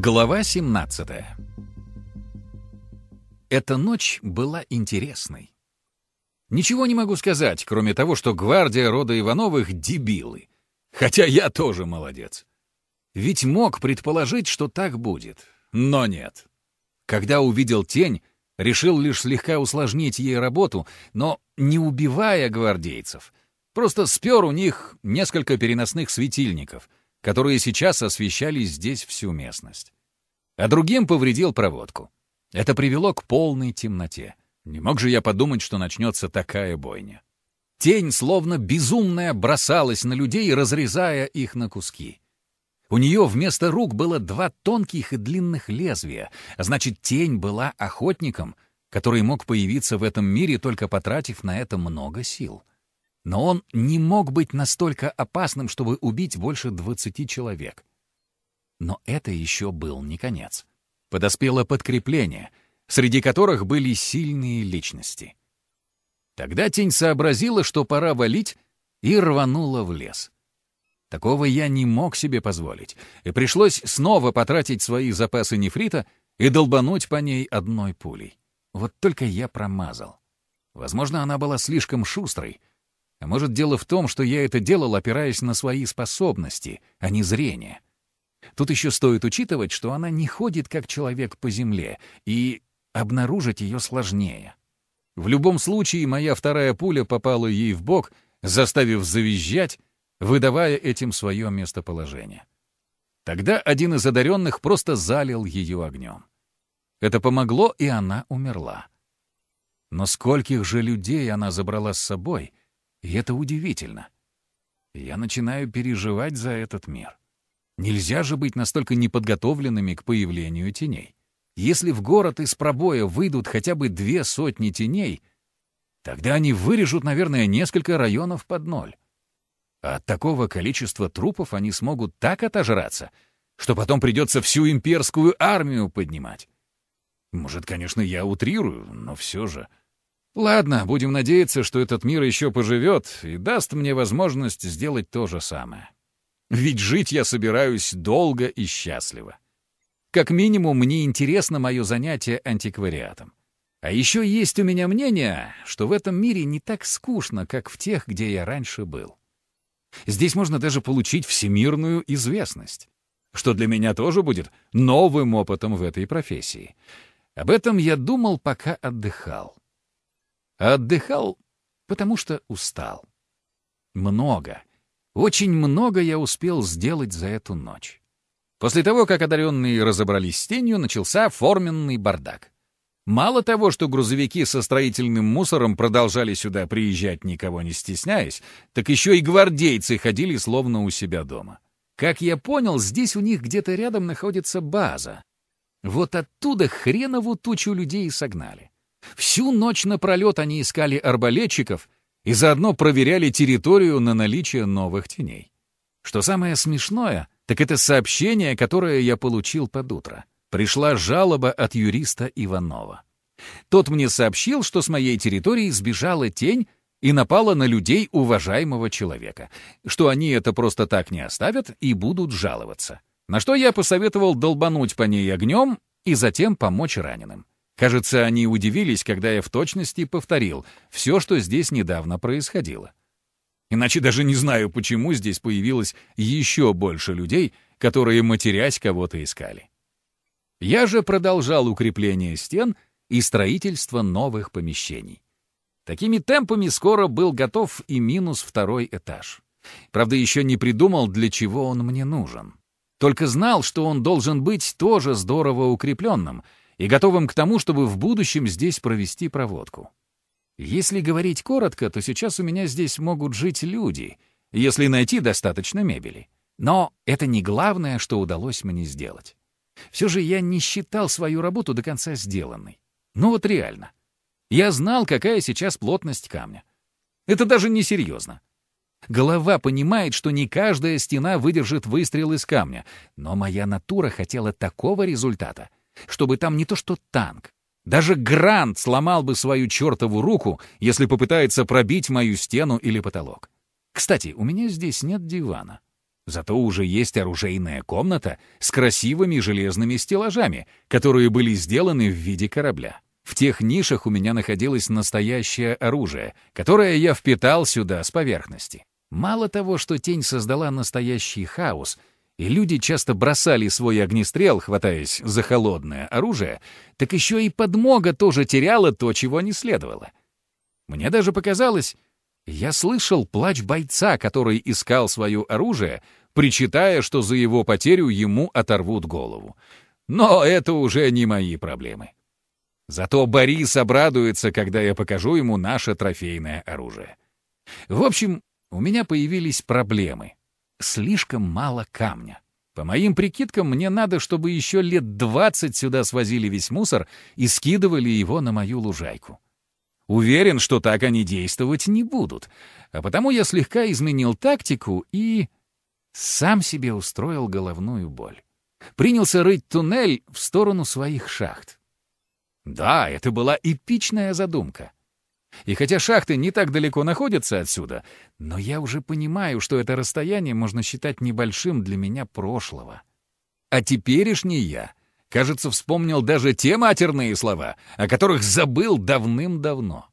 Глава 17 Эта ночь была интересной. Ничего не могу сказать, кроме того, что гвардия рода Ивановых — дебилы. Хотя я тоже молодец. Ведь мог предположить, что так будет, но нет. Когда увидел тень, решил лишь слегка усложнить ей работу, но не убивая гвардейцев. Просто спер у них несколько переносных светильников — которые сейчас освещали здесь всю местность. А другим повредил проводку. Это привело к полной темноте. Не мог же я подумать, что начнется такая бойня. Тень, словно безумная, бросалась на людей, разрезая их на куски. У нее вместо рук было два тонких и длинных лезвия, а значит, тень была охотником, который мог появиться в этом мире, только потратив на это много сил. Но он не мог быть настолько опасным, чтобы убить больше двадцати человек. Но это еще был не конец. Подоспело подкрепление, среди которых были сильные личности. Тогда тень сообразила, что пора валить, и рванула в лес. Такого я не мог себе позволить, и пришлось снова потратить свои запасы нефрита и долбануть по ней одной пулей. Вот только я промазал. Возможно, она была слишком шустрой, а может, дело в том, что я это делал, опираясь на свои способности, а не зрение. Тут еще стоит учитывать, что она не ходит как человек по земле, и обнаружить ее сложнее. В любом случае, моя вторая пуля попала ей в бок, заставив завизжать, выдавая этим свое местоположение. Тогда один из одаренных просто залил ее огнем. Это помогло, и она умерла. Но скольких же людей она забрала с собой, и это удивительно. Я начинаю переживать за этот мир. Нельзя же быть настолько неподготовленными к появлению теней. Если в город из пробоя выйдут хотя бы две сотни теней, тогда они вырежут, наверное, несколько районов под ноль. А от такого количества трупов они смогут так отожраться, что потом придется всю имперскую армию поднимать. Может, конечно, я утрирую, но все же... Ладно, будем надеяться, что этот мир еще поживет и даст мне возможность сделать то же самое. Ведь жить я собираюсь долго и счастливо. Как минимум, мне интересно мое занятие антиквариатом. А еще есть у меня мнение, что в этом мире не так скучно, как в тех, где я раньше был. Здесь можно даже получить всемирную известность, что для меня тоже будет новым опытом в этой профессии. Об этом я думал, пока отдыхал. Отдыхал, потому что устал. Много, очень много я успел сделать за эту ночь. После того, как одаренные разобрались с тенью, начался форменный бардак. Мало того, что грузовики со строительным мусором продолжали сюда приезжать, никого не стесняясь, так еще и гвардейцы ходили словно у себя дома. Как я понял, здесь у них где-то рядом находится база. Вот оттуда хренову тучу людей согнали. Всю ночь напролет они искали арбалетчиков и заодно проверяли территорию на наличие новых теней. Что самое смешное, так это сообщение, которое я получил под утро. Пришла жалоба от юриста Иванова. Тот мне сообщил, что с моей территории сбежала тень и напала на людей уважаемого человека, что они это просто так не оставят и будут жаловаться. На что я посоветовал долбануть по ней огнем и затем помочь раненым. Кажется, они удивились, когда я в точности повторил все, что здесь недавно происходило. Иначе даже не знаю, почему здесь появилось еще больше людей, которые, матерясь, кого-то искали. Я же продолжал укрепление стен и строительство новых помещений. Такими темпами скоро был готов и минус второй этаж. Правда, еще не придумал, для чего он мне нужен. Только знал, что он должен быть тоже здорово укрепленным — и готовым к тому, чтобы в будущем здесь провести проводку. Если говорить коротко, то сейчас у меня здесь могут жить люди, если найти достаточно мебели. Но это не главное, что удалось мне сделать. Все же я не считал свою работу до конца сделанной. Ну вот реально. Я знал, какая сейчас плотность камня. Это даже не серьезно. Голова понимает, что не каждая стена выдержит выстрел из камня, но моя натура хотела такого результата, чтобы там не то что танк. Даже Грант сломал бы свою чертову руку, если попытается пробить мою стену или потолок. Кстати, у меня здесь нет дивана. Зато уже есть оружейная комната с красивыми железными стеллажами, которые были сделаны в виде корабля. В тех нишах у меня находилось настоящее оружие, которое я впитал сюда с поверхности. Мало того, что тень создала настоящий хаос, и люди часто бросали свой огнестрел, хватаясь за холодное оружие, так еще и подмога тоже теряла то, чего не следовало. Мне даже показалось, я слышал плач бойца, который искал свое оружие, причитая, что за его потерю ему оторвут голову. Но это уже не мои проблемы. Зато Борис обрадуется, когда я покажу ему наше трофейное оружие. В общем, у меня появились проблемы. Слишком мало камня. По моим прикидкам, мне надо, чтобы еще лет двадцать сюда свозили весь мусор и скидывали его на мою лужайку. Уверен, что так они действовать не будут, а потому я слегка изменил тактику и... сам себе устроил головную боль. Принялся рыть туннель в сторону своих шахт. Да, это была эпичная задумка. И хотя шахты не так далеко находятся отсюда, но я уже понимаю, что это расстояние можно считать небольшим для меня прошлого. А теперешний я, кажется, вспомнил даже те матерные слова, о которых забыл давным-давно.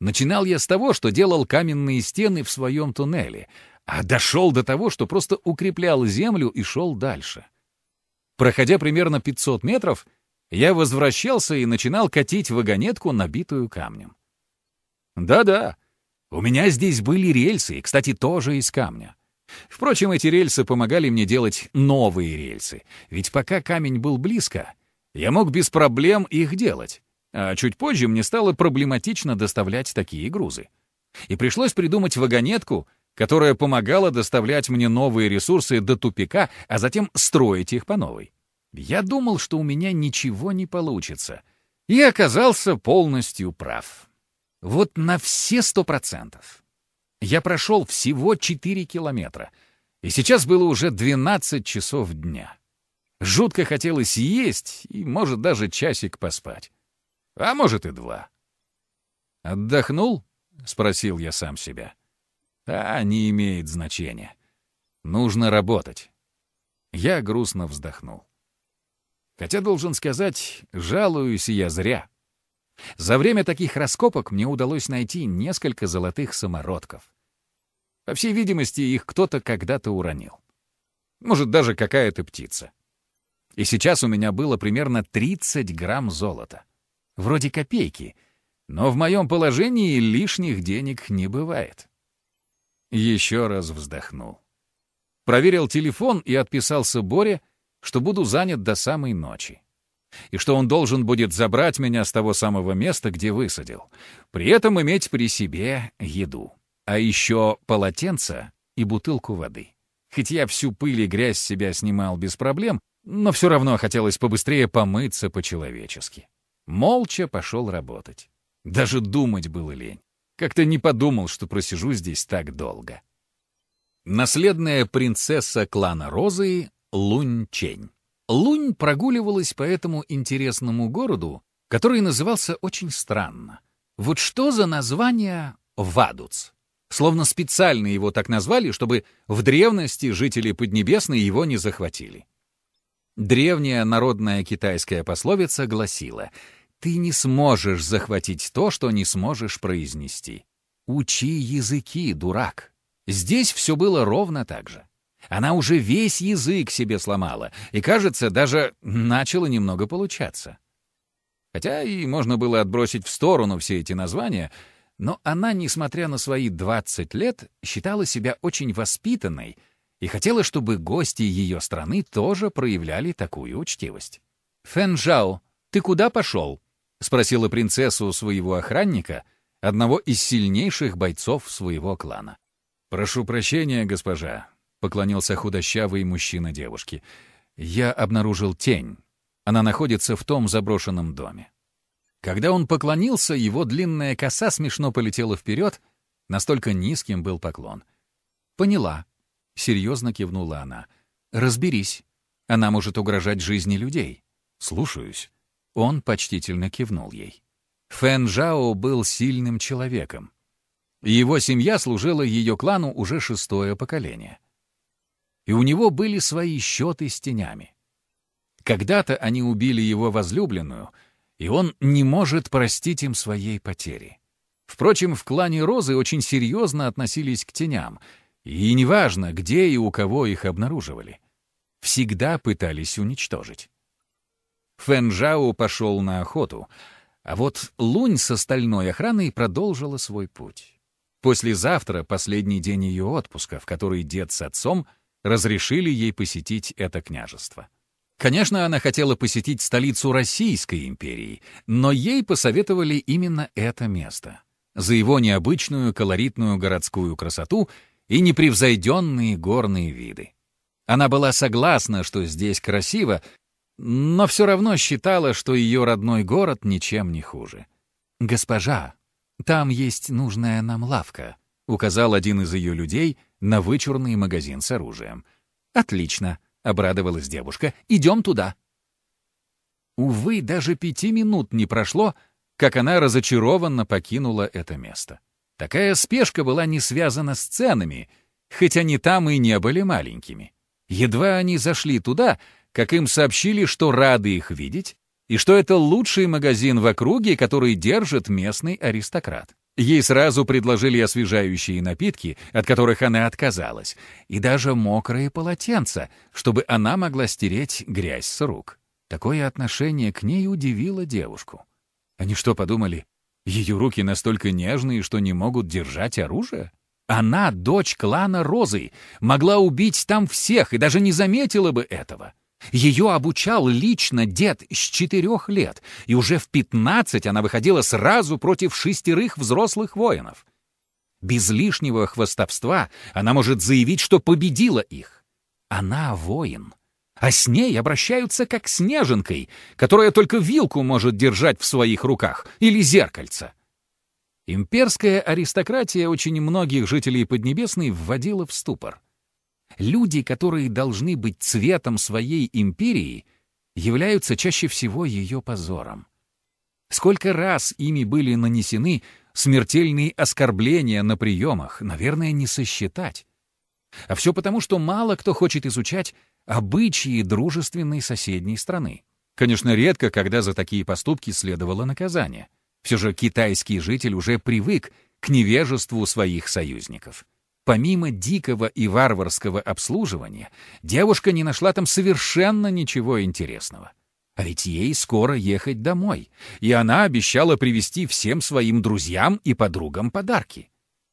Начинал я с того, что делал каменные стены в своем туннеле, а дошел до того, что просто укреплял землю и шел дальше. Проходя примерно 500 метров, я возвращался и начинал катить вагонетку, набитую камнем. Да-да, у меня здесь были рельсы, и, кстати, тоже из камня. Впрочем, эти рельсы помогали мне делать новые рельсы, ведь пока камень был близко, я мог без проблем их делать. А чуть позже мне стало проблематично доставлять такие грузы. И пришлось придумать вагонетку, которая помогала доставлять мне новые ресурсы до тупика, а затем строить их по новой. Я думал, что у меня ничего не получится, и оказался полностью прав. Вот на все сто процентов. Я прошел всего 4 километра, и сейчас было уже 12 часов дня. Жутко хотелось есть и, может, даже часик поспать. А может, и два. «Отдохнул?» — спросил я сам себя. «А, не имеет значения. Нужно работать». Я грустно вздохнул. Хотя, должен сказать, жалуюсь я зря. За время таких раскопок мне удалось найти несколько золотых самородков. По всей видимости, их кто-то когда-то уронил. Может, даже какая-то птица. И сейчас у меня было примерно 30 грамм золота. Вроде копейки, но в моем положении лишних денег не бывает. Еще раз вздохнул. Проверил телефон и отписался Боре, что буду занят до самой ночи и что он должен будет забрать меня с того самого места, где высадил, при этом иметь при себе еду, а еще полотенце и бутылку воды. Хоть я всю пыль и грязь себя снимал без проблем, но все равно хотелось побыстрее помыться по-человечески. Молча пошел работать. Даже думать было лень. Как-то не подумал, что просижу здесь так долго. Наследная принцесса клана Розы Лунь Чень. Лунь прогуливалась по этому интересному городу, который назывался очень странно. Вот что за название Вадуц? Словно специально его так назвали, чтобы в древности жители Поднебесной его не захватили. Древняя народная китайская пословица гласила «Ты не сможешь захватить то, что не сможешь произнести. Учи языки, дурак». Здесь все было ровно так же. Она уже весь язык себе сломала, и, кажется, даже начало немного получаться. Хотя и можно было отбросить в сторону все эти названия, но она, несмотря на свои 20 лет, считала себя очень воспитанной и хотела, чтобы гости ее страны тоже проявляли такую учтивость. «Фэн Жао, ты куда пошел?» — спросила принцессу своего охранника, одного из сильнейших бойцов своего клана. «Прошу прощения, госпожа, — поклонился худощавый мужчина девушки. «Я обнаружил тень. Она находится в том заброшенном доме». Когда он поклонился, его длинная коса смешно полетела вперед, настолько низким был поклон. «Поняла», — серьезно кивнула она. «Разберись. Она может угрожать жизни людей». «Слушаюсь». Он почтительно кивнул ей. Фэн Жао был сильным человеком. Его семья служила ее клану уже шестое поколение. И у него были свои счеты с тенями. Когда-то они убили его возлюбленную, и он не может простить им своей потери. Впрочем, в клане Розы очень серьезно относились к теням, и неважно, где и у кого их обнаруживали. Всегда пытались уничтожить. Фэнжао пошел на охоту, а вот Лунь с остальной охраной продолжила свой путь. Послезавтра последний день ее отпуска, в который дед с отцом разрешили ей посетить это княжество. Конечно, она хотела посетить столицу Российской империи, но ей посоветовали именно это место за его необычную колоритную городскую красоту и непревзойденные горные виды. Она была согласна, что здесь красиво, но все равно считала, что ее родной город ничем не хуже. «Госпожа, там есть нужная нам лавка», — указал один из ее людей на вычурный магазин с оружием. «Отлично», — обрадовалась девушка, — «идем туда». Увы, даже пяти минут не прошло, — как она разочарованно покинула это место. Такая спешка была не связана с ценами, хоть они там и не были маленькими. Едва они зашли туда, как им сообщили, что рады их видеть, и что это лучший магазин в округе, который держит местный аристократ. Ей сразу предложили освежающие напитки, от которых она отказалась, и даже мокрые полотенца, чтобы она могла стереть грязь с рук. Такое отношение к ней удивило девушку. Они что, подумали, ее руки настолько нежные, что не могут держать оружие? Она, дочь клана Розы, могла убить там всех и даже не заметила бы этого. Ее обучал лично дед с четырех лет, и уже в пятнадцать она выходила сразу против шестерых взрослых воинов. Без лишнего хвастовства она может заявить, что победила их. Она воин а с ней обращаются как с неженкой, которая только вилку может держать в своих руках, или зеркальце. Имперская аристократия очень многих жителей Поднебесной вводила в ступор. Люди, которые должны быть цветом своей империи, являются чаще всего ее позором. Сколько раз ими были нанесены смертельные оскорбления на приемах, наверное, не сосчитать. А все потому, что мало кто хочет изучать обычаи дружественной соседней страны. Конечно, редко, когда за такие поступки следовало наказание. Все же китайский житель уже привык к невежеству своих союзников. Помимо дикого и варварского обслуживания, девушка не нашла там совершенно ничего интересного. А ведь ей скоро ехать домой, и она обещала привезти всем своим друзьям и подругам подарки.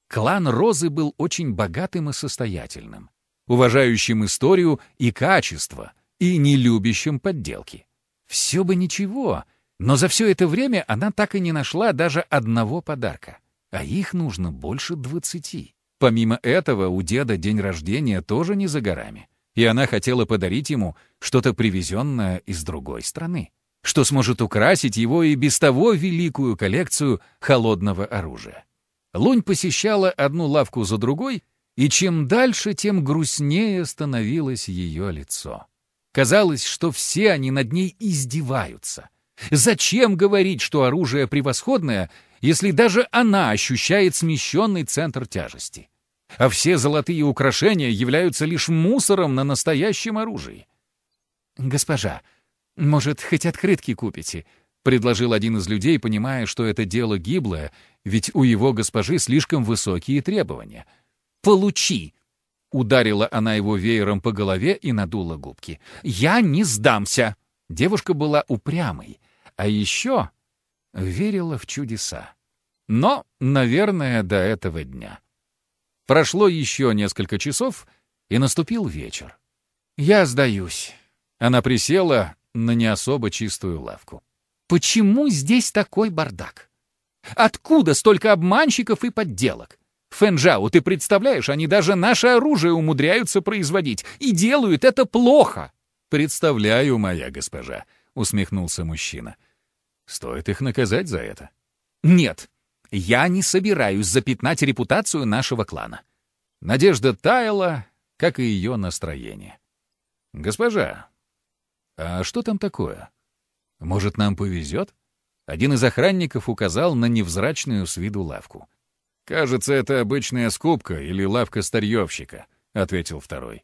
Клан Розы был очень богатым и состоятельным уважающим историю и качество, и не любящим подделки. Все бы ничего, но за все это время она так и не нашла даже одного подарка, а их нужно больше двадцати. Помимо этого, у деда день рождения тоже не за горами, и она хотела подарить ему что-то привезенное из другой страны, что сможет украсить его и без того великую коллекцию холодного оружия. Лунь посещала одну лавку за другой — и чем дальше, тем грустнее становилось ее лицо. Казалось, что все они над ней издеваются. Зачем говорить, что оружие превосходное, если даже она ощущает смещенный центр тяжести? А все золотые украшения являются лишь мусором на настоящем оружии. «Госпожа, может, хоть открытки купите?» — предложил один из людей, понимая, что это дело гиблое, ведь у его госпожи слишком высокие требования — Получи!» Ударила она его веером по голове и надула губки. «Я не сдамся!» Девушка была упрямой, а еще верила в чудеса. Но, наверное, до этого дня. Прошло еще несколько часов, и наступил вечер. «Я сдаюсь». Она присела на не особо чистую лавку. «Почему здесь такой бардак? Откуда столько обманщиков и подделок? Фэнжао, ты представляешь, они даже наше оружие умудряются производить и делают это плохо. Представляю, моя госпожа, усмехнулся мужчина. Стоит их наказать за это? Нет, я не собираюсь запятнать репутацию нашего клана. Надежда таяла, как и ее настроение. Госпожа, а что там такое? Может, нам повезет? Один из охранников указал на невзрачную с виду лавку. «Кажется, это обычная скупка или лавка старьевщика», — ответил второй.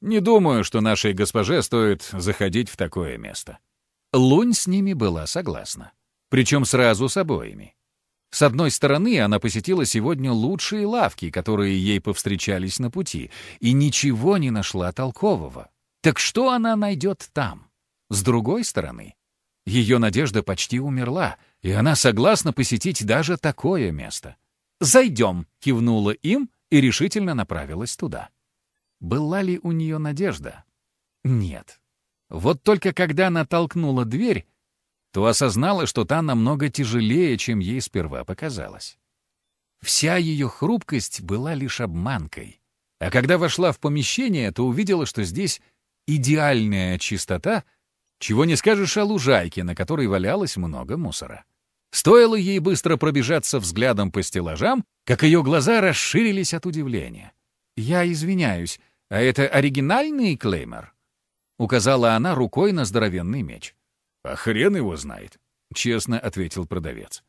Не думаю, что нашей госпоже стоит заходить в такое место». Лунь с ними была согласна. Причем сразу с обоими. С одной стороны, она посетила сегодня лучшие лавки, которые ей повстречались на пути, и ничего не нашла толкового. Так что она найдет там? С другой стороны, ее надежда почти умерла, и она согласна посетить даже такое место. «Зайдем», — кивнула им и решительно направилась туда. Была ли у нее надежда? Нет. Вот только когда она толкнула дверь, то осознала, что та намного тяжелее, чем ей сперва показалось. Вся ее хрупкость была лишь обманкой. А когда вошла в помещение, то увидела, что здесь идеальная чистота, чего не скажешь о лужайке, на которой валялось много мусора. Стоило ей быстро пробежаться взглядом по стеллажам, как ее глаза расширились от удивления. «Я извиняюсь, а это оригинальный клеймер?» Указала она рукой на здоровенный меч. «А хрен его знает», — честно ответил продавец.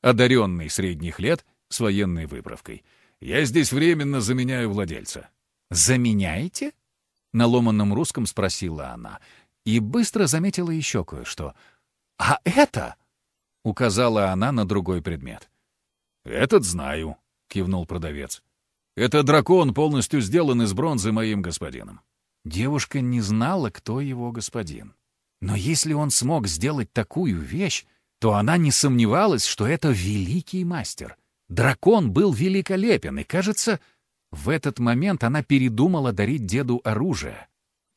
Одаренный средних лет с военной выправкой. «Я здесь временно заменяю владельца». «Заменяете?» — на ломанном русском спросила она. И быстро заметила еще кое-что. «А это?» — указала она на другой предмет. «Этот знаю», — кивнул продавец. «Это дракон, полностью сделан из бронзы моим господином». Девушка не знала, кто его господин. Но если он смог сделать такую вещь, то она не сомневалась, что это великий мастер. Дракон был великолепен, и, кажется, в этот момент она передумала дарить деду оружие,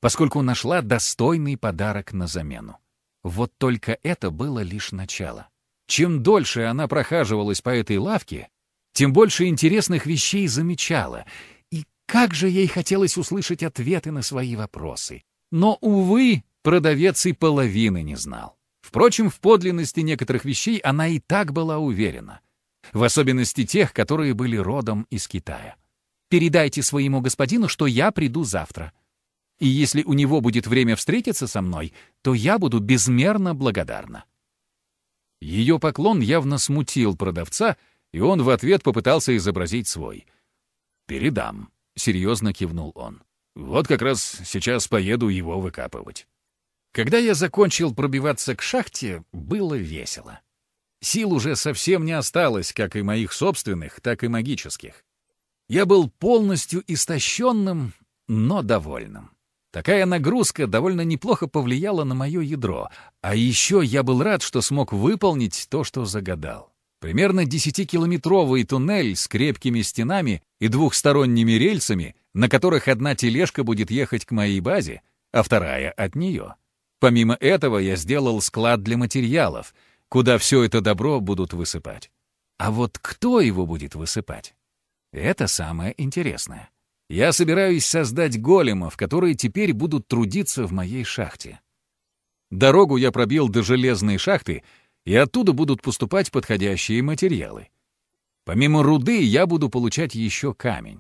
поскольку нашла достойный подарок на замену. Вот только это было лишь начало. Чем дольше она прохаживалась по этой лавке, тем больше интересных вещей замечала. Как же ей хотелось услышать ответы на свои вопросы. Но, увы, продавец и половины не знал. Впрочем, в подлинности некоторых вещей она и так была уверена. В особенности тех, которые были родом из Китая. «Передайте своему господину, что я приду завтра. И если у него будет время встретиться со мной, то я буду безмерно благодарна». Ее поклон явно смутил продавца, и он в ответ попытался изобразить свой. «Передам», — серьезно кивнул он. «Вот как раз сейчас поеду его выкапывать». Когда я закончил пробиваться к шахте, было весело. Сил уже совсем не осталось, как и моих собственных, так и магических. Я был полностью истощенным, но довольным. Такая нагрузка довольно неплохо повлияла на мое ядро, а еще я был рад, что смог выполнить то, что загадал. Примерно 10-километровый туннель с крепкими стенами и двухсторонними рельсами, на которых одна тележка будет ехать к моей базе, а вторая — от нее — Помимо этого я сделал склад для материалов, куда все это добро будут высыпать. А вот кто его будет высыпать? Это самое интересное. Я собираюсь создать големов, которые теперь будут трудиться в моей шахте. Дорогу я пробил до железной шахты, и оттуда будут поступать подходящие материалы. Помимо руды я буду получать еще камень.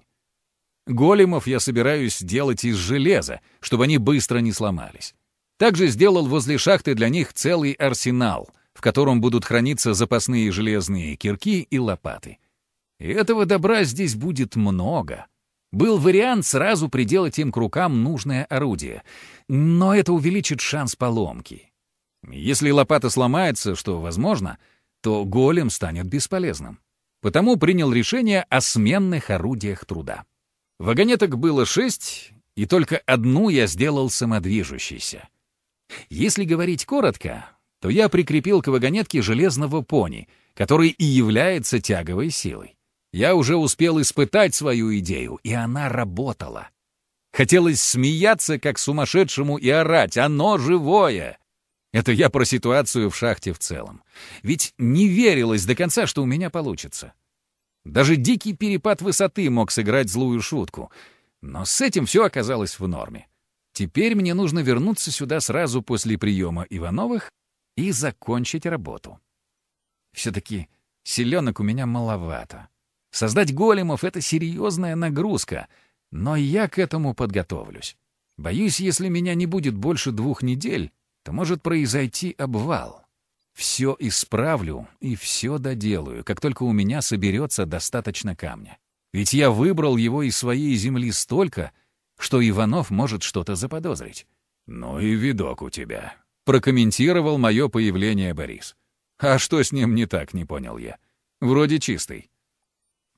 Големов я собираюсь делать из железа, чтобы они быстро не сломались. Также сделал возле шахты для них целый арсенал, в котором будут храниться запасные железные кирки и лопаты. И этого добра здесь будет много. Был вариант сразу приделать им к рукам нужное орудие, но это увеличит шанс поломки. Если лопата сломается, что возможно, то голем станет бесполезным. Потому принял решение о сменных орудиях труда. Вагонеток было шесть, и только одну я сделал самодвижущейся — если говорить коротко, то я прикрепил к вагонетке железного пони, который и является тяговой силой. Я уже успел испытать свою идею, и она работала. Хотелось смеяться, как сумасшедшему, и орать «Оно живое!» Это я про ситуацию в шахте в целом. Ведь не верилось до конца, что у меня получится. Даже дикий перепад высоты мог сыграть злую шутку. Но с этим все оказалось в норме. Теперь мне нужно вернуться сюда сразу после приема Ивановых и закончить работу. Все-таки селенок у меня маловато. Создать големов — это серьезная нагрузка, но я к этому подготовлюсь. Боюсь, если меня не будет больше двух недель, то может произойти обвал. Все исправлю и все доделаю, как только у меня соберется достаточно камня. Ведь я выбрал его из своей земли столько, что Иванов может что-то заподозрить. «Ну и видок у тебя», — прокомментировал мое появление Борис. «А что с ним не так, не понял я. Вроде чистый».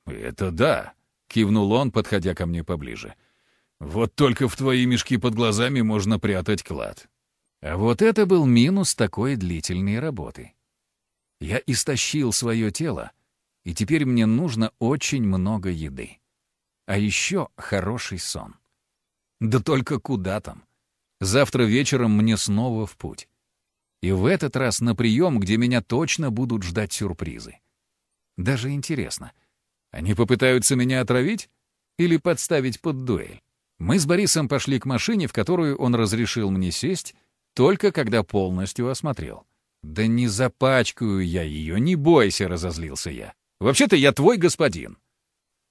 «Это да», — кивнул он, подходя ко мне поближе. «Вот только в твои мешки под глазами можно прятать клад». А вот это был минус такой длительной работы. Я истощил свое тело, и теперь мне нужно очень много еды. А еще хороший сон. Да только куда там? Завтра вечером мне снова в путь. И в этот раз на прием, где меня точно будут ждать сюрпризы. Даже интересно, они попытаются меня отравить или подставить под дуэль? Мы с Борисом пошли к машине, в которую он разрешил мне сесть, только когда полностью осмотрел. «Да не запачкаю я ее, не бойся», — разозлился я. «Вообще-то я твой господин».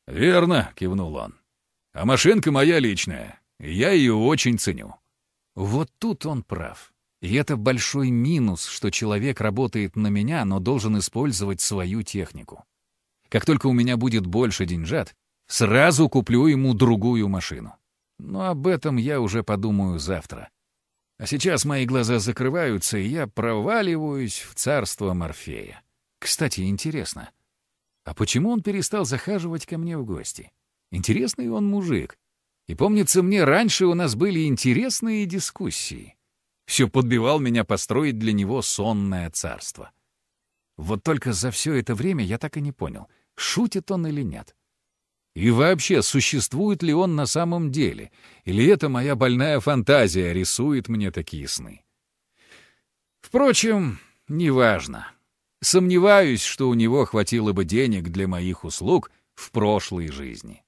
«Верно», — кивнул он. «А машинка моя личная, я ее очень ценю». Вот тут он прав. И это большой минус, что человек работает на меня, но должен использовать свою технику. Как только у меня будет больше деньжат, сразу куплю ему другую машину. Но об этом я уже подумаю завтра. А сейчас мои глаза закрываются, и я проваливаюсь в царство Морфея. Кстати, интересно, а почему он перестал захаживать ко мне в гости? Интересный он мужик. И помнится мне, раньше у нас были интересные дискуссии. Все подбивал меня построить для него сонное царство. Вот только за все это время я так и не понял, шутит он или нет. И вообще, существует ли он на самом деле? Или это моя больная фантазия рисует мне такие сны? Впрочем, неважно. Сомневаюсь, что у него хватило бы денег для моих услуг в прошлой жизни.